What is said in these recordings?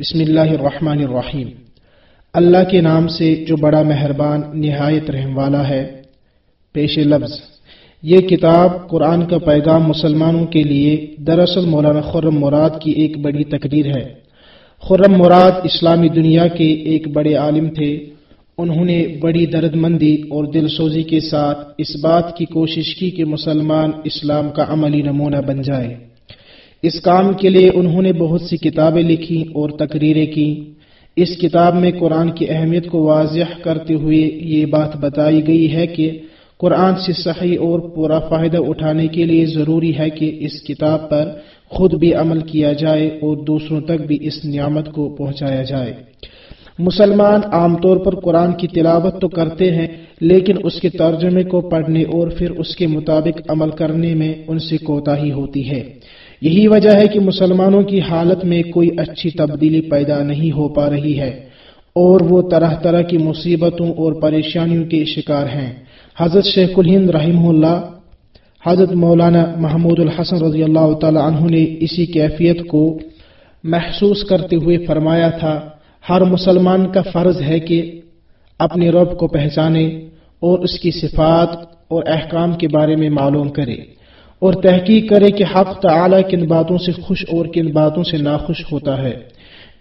بسم اللہ الرحمن الرحیم۔ اللہ کے نام سے جو بڑا مہربان، نہایت رحم والا ہے۔ پیش لفظ۔ یہ کتاب قرآن کا پیغام مسلمانوں کے لیے دراصل مولانا خرم مراد کی ایک بڑی تقریر ہے۔ خرم مراد اسلامی دنیا کے ایک بڑے عالم تھے۔ انہوں نے بڑی درد مندی اور دل سوزی کے ساتھ اس بات کی کوشش کی کہ مسلمان اسلام کا عملی نمونہ بن جائے۔ اس کام کے لیے انہوں نے بہت سی کتابیں لکھی اور تقریریں کی اس کتاب میں قرآن کی اہمیت کو واضح کرتے ہوئے یہ بات بتائی گئی ہے کہ قرآن سے صحیح اور پورا فائدہ اٹھانے کے لیے ضروری ہے کہ اس کتاب پر خود بھی عمل کیا جائے اور دوسروں تک بھی اس نعمت کو پہنچایا جائے۔ مسلمان عام طور پر قرآن کی تلاوت تو کرتے ہیں، لیکن اس کے ترجمے کو پڑھنے اور پھر اس کے مطابق عمل کرنے میں ان سے کوتا ہی ہوتی ہے۔ یہی وجہ ہے کہ مسلمانوں کی حالت میں کوئی اچھی تبدیلی پیدا نہیں ہو پا رہی ہے اور وہ طرح طرح کی مصیبتوں اور پریشانیوں کے شکار ہیں۔ حضرت شیخ الہند رحمہ اللہ، حضرت مولانا محمود الحسن رضی اللہ تعالی عنہ نے اسی کیفیت کو محسوس کرتے ہوئے فرمایا تھا، ہر مسلمان کا فرض ہے کہ اپنے رب کو پہچانے اور اس کی صفات اور احکام کے بارے میں معلوم کرے۔ اور تحقیق کرے کہ حق تعالی کن باتوں سے خوش اور کن باتوں سے ناخوش ہوتا ہے۔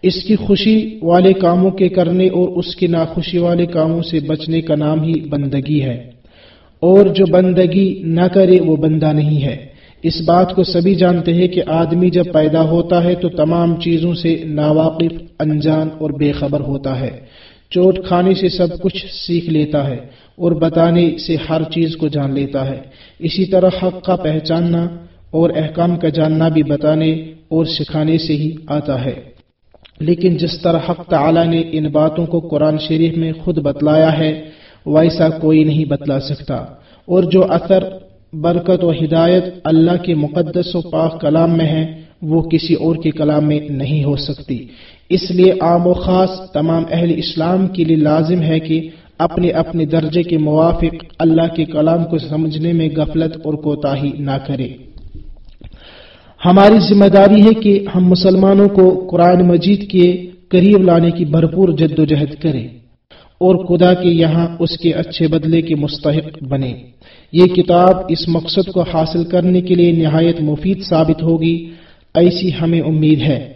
اس کی خوشی والے کاموں کے کرنے اور اس کی ناخوشی والے کاموں سے بچنے کا نام ہی بندگی ہے۔ اور جو بندگی نہ کرے وہ بندہ نہیں ہے۔ اس بات کو سبھی جانتے ہیں کہ آدمی جب پیدا ہوتا ہے تو تمام چیزوں سے ناواقف، انجان اور بے خبر ہوتا ہے۔ چوٹ کھانے سے سب کچھ سیکھ لیتا ہے اور بتانے سے ہر چیز کو جان لیتا ہے۔ اسی طرح حق کا پہچاننا اور احکام کا جاننا بھی بتانے اور سکھانے سے ہی آتا ہے۔ لیکن جس طرح حق تعالی نے ان باتوں کو قرآن شریف میں خود بتلایا ہے، ویسا کوئی نہیں بتلا سکتا۔ اور جو اثر، برکت و ہدایت اللہ کے مقدس و پاک کلام میں ہے وہ کسی اور کے کلام میں نہیں ہو سکتی۔ اس لیے عام و خاص تمام اہل اسلام کے لیے لازم ہے کہ اپنے اپنے درجے کے موافق اللہ کے کلام کو سمجھنے میں غفلت اور کوتاہی نہ کرے۔ ہماری ذمہ داری ہے کہ ہم مسلمانوں کو قرآن مجید کے قریب لانے کی بھرپور جد و جہد کریں اور خدا کے یہاں اس کے اچھے بدلے کے مستحق بنے یہ کتاب اس مقصد کو حاصل کرنے کے لیے نہایت مفید ثابت ہوگی۔ ایسی ہمیں امید ہے۔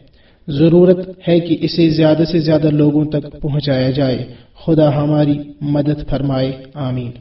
ضرورت ہے کہ اسے زیادہ سے زیادہ لوگوں تک پہنچایا جائے۔ خدا ہماری مدد فرمائے۔ آمین۔